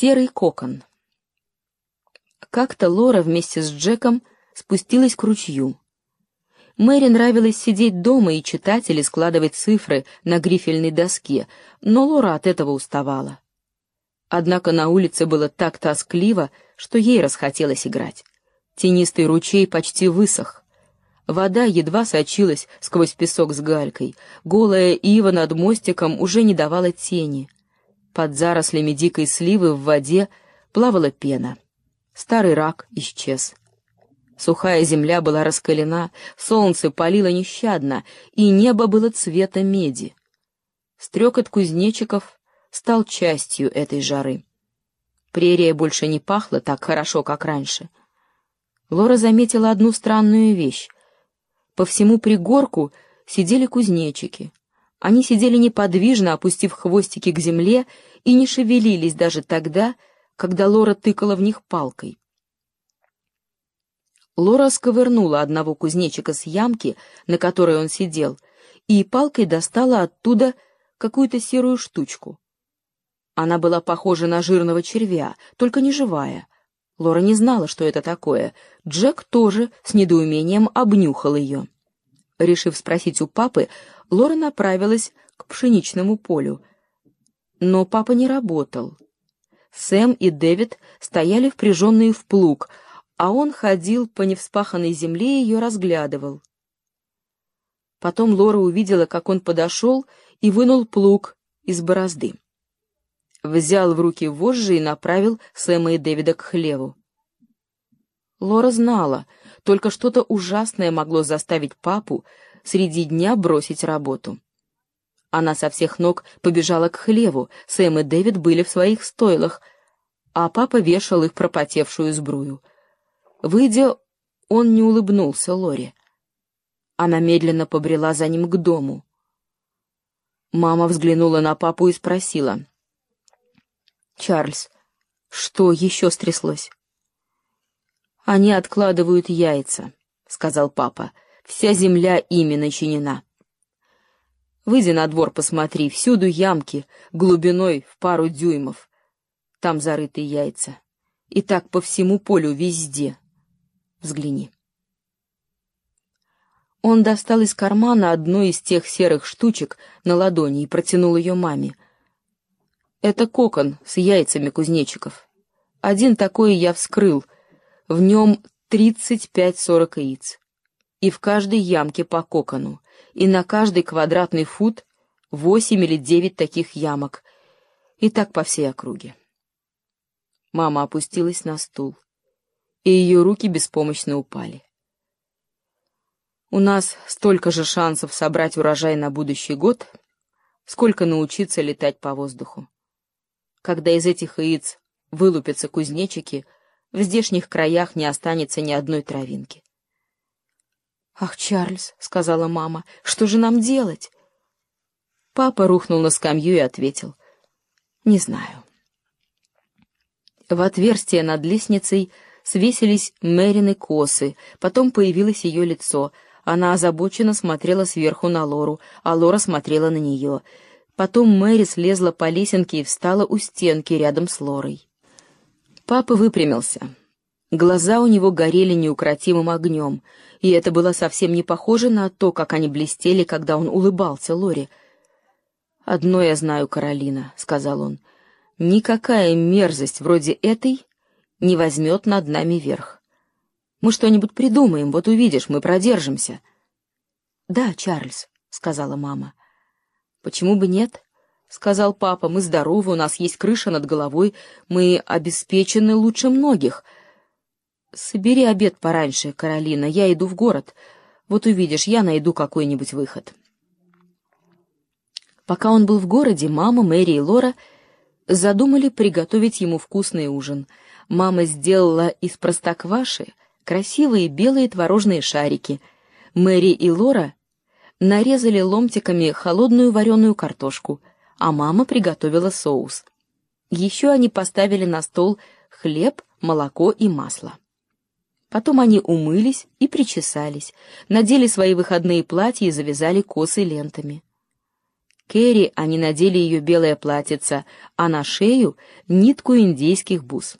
Серый кокон. Как-то Лора вместе с Джеком спустилась к ручью. Мэри нравилось сидеть дома и читать или складывать цифры на грифельной доске, но Лора от этого уставала. Однако на улице было так тоскливо, что ей расхотелось играть. Тенистый ручей почти высох. Вода едва сочилась сквозь песок с галькой. Голая ива над мостиком уже не давала тени. Под зарослями дикой сливы в воде плавала пена. Старый рак исчез. Сухая земля была раскалена, солнце палило нещадно, и небо было цвета меди. Стрекот кузнечиков стал частью этой жары. Прерия больше не пахла так хорошо, как раньше. Лора заметила одну странную вещь. По всему пригорку сидели кузнечики. Они сидели неподвижно, опустив хвостики к земле, и не шевелились даже тогда, когда Лора тыкала в них палкой. Лора сковырнула одного кузнечика с ямки, на которой он сидел, и палкой достала оттуда какую-то серую штучку. Она была похожа на жирного червя, только не живая. Лора не знала, что это такое. Джек тоже с недоумением обнюхал ее. Решив спросить у папы, Лора направилась к пшеничному полю. Но папа не работал. Сэм и Дэвид стояли впряженные в плуг, а он ходил по невспаханной земле и ее разглядывал. Потом Лора увидела, как он подошел и вынул плуг из борозды взял в руки вожжи и направил Сэма и Дэвида к хлеву. Лора знала, только что-то ужасное могло заставить папу среди дня бросить работу. Она со всех ног побежала к хлеву, Сэм и Дэвид были в своих стойлах, а папа вешал их пропотевшую сбрую. Выйдя, он не улыбнулся Лоре. Она медленно побрела за ним к дому. Мама взглянула на папу и спросила — Чарльз, что еще стряслось? Они откладывают яйца, сказал папа. Вся земля ими начинена. Выйди на двор, посмотри, всюду ямки, глубиной в пару дюймов. Там зарыты яйца. И так по всему полю везде. Взгляни. Он достал из кармана одну из тех серых штучек на ладони и протянул ее маме. Это кокон с яйцами кузнечиков. Один такой я вскрыл. В нем тридцать пять-сорок яиц. И в каждой ямке по кокону. И на каждый квадратный фут восемь или девять таких ямок. И так по всей округе. Мама опустилась на стул, и ее руки беспомощно упали. У нас столько же шансов собрать урожай на будущий год, сколько научиться летать по воздуху когда из этих яиц вылупятся кузнечики, в здешних краях не останется ни одной травинки. «Ах, Чарльз», — сказала мама, — «что же нам делать?» Папа рухнул на скамью и ответил, «Не знаю». В отверстие над лестницей свесились Мэрины косы, потом появилось ее лицо. Она озабоченно смотрела сверху на Лору, а Лора смотрела на нее — Потом Мэри слезла по лесенке и встала у стенки рядом с Лорой. Папа выпрямился. Глаза у него горели неукротимым огнем, и это было совсем не похоже на то, как они блестели, когда он улыбался Лоре. «Одно я знаю, Каролина», — сказал он, — «никакая мерзость вроде этой не возьмет над нами верх. Мы что-нибудь придумаем, вот увидишь, мы продержимся». «Да, Чарльз», — сказала мама. «Почему бы нет?» — сказал папа. «Мы здоровы, у нас есть крыша над головой, мы обеспечены лучше многих. Собери обед пораньше, Каролина, я иду в город. Вот увидишь, я найду какой-нибудь выход». Пока он был в городе, мама, Мэри и Лора задумали приготовить ему вкусный ужин. Мама сделала из простокваши красивые белые творожные шарики. Мэри и Лора нарезали ломтиками холодную вареную картошку, а мама приготовила соус. Еще они поставили на стол хлеб, молоко и масло. Потом они умылись и причесались, надели свои выходные платья и завязали косы лентами. Кэрри они надели ее белое платьице, а на шею — нитку индейских бус.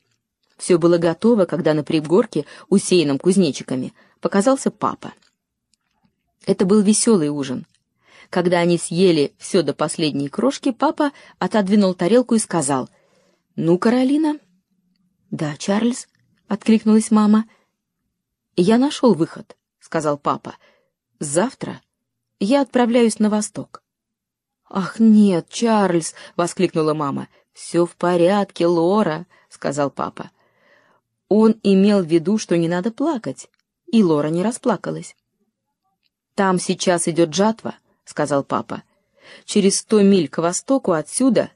Все было готово, когда на пригорке, усеянном кузнечиками, показался папа. Это был веселый ужин. Когда они съели все до последней крошки, папа отодвинул тарелку и сказал, «Ну, Каролина?» «Да, Чарльз», — откликнулась мама. «Я нашел выход», — сказал папа. «Завтра я отправляюсь на восток». «Ах, нет, Чарльз!» — воскликнула мама. «Все в порядке, Лора», — сказал папа. Он имел в виду, что не надо плакать, и Лора не расплакалась. «Там сейчас идет жатва», — сказал папа. «Через сто миль к востоку отсюда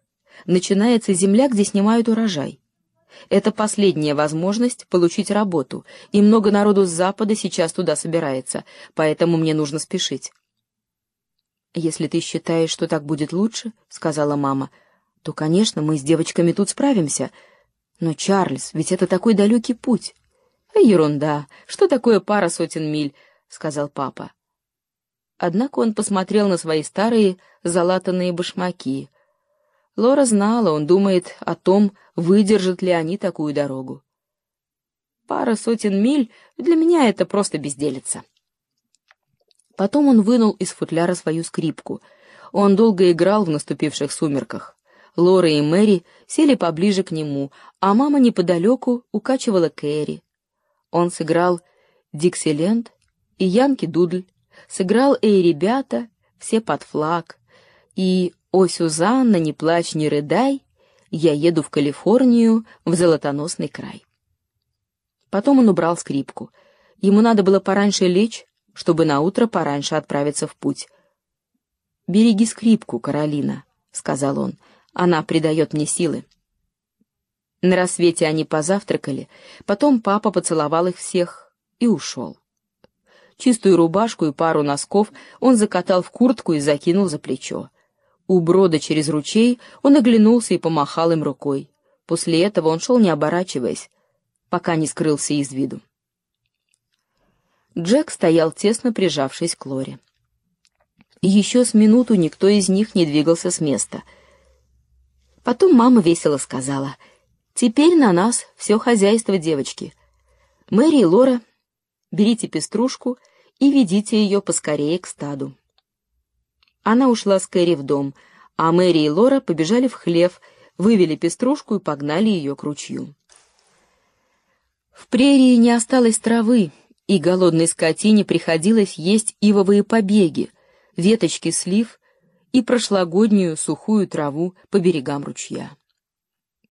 начинается земля, где снимают урожай. Это последняя возможность получить работу, и много народу с запада сейчас туда собирается, поэтому мне нужно спешить». «Если ты считаешь, что так будет лучше», — сказала мама, — «то, конечно, мы с девочками тут справимся. Но, Чарльз, ведь это такой далекий путь». «Ерунда. Что такое пара сотен миль?» — сказал папа. Однако он посмотрел на свои старые залатанные башмаки. Лора знала, он думает о том, выдержат ли они такую дорогу. «Пара сотен миль для меня это просто безделица». Потом он вынул из футляра свою скрипку. Он долго играл в наступивших сумерках. Лора и Мэри сели поближе к нему, а мама неподалеку укачивала Кэрри. Он сыграл «Диксиленд» и «Янки Дудль», сыграл «Эй, ребята», все под флаг, и «О, Сюзанна, не плачь, не рыдай», я еду в Калифорнию, в золотоносный край. Потом он убрал скрипку. Ему надо было пораньше лечь, чтобы на утро пораньше отправиться в путь. «Береги скрипку, Каролина», — сказал он, — «она придает мне силы». На рассвете они позавтракали, потом папа поцеловал их всех и ушел. Чистую рубашку и пару носков он закатал в куртку и закинул за плечо. У брода через ручей он оглянулся и помахал им рукой. После этого он шел не оборачиваясь, пока не скрылся из виду. Джек стоял тесно прижавшись к Лоре. Еще с минуту никто из них не двигался с места. Потом мама весело сказала, «Теперь на нас все хозяйство девочки. Мэри и Лора, берите пеструшку и ведите ее поскорее к стаду». Она ушла с Кэрри в дом, а Мэри и Лора побежали в хлев, вывели пеструшку и погнали ее к ручью. В прерии не осталось травы, и голодной скотине приходилось есть ивовые побеги, веточки слив и прошлогоднюю сухую траву по берегам ручья.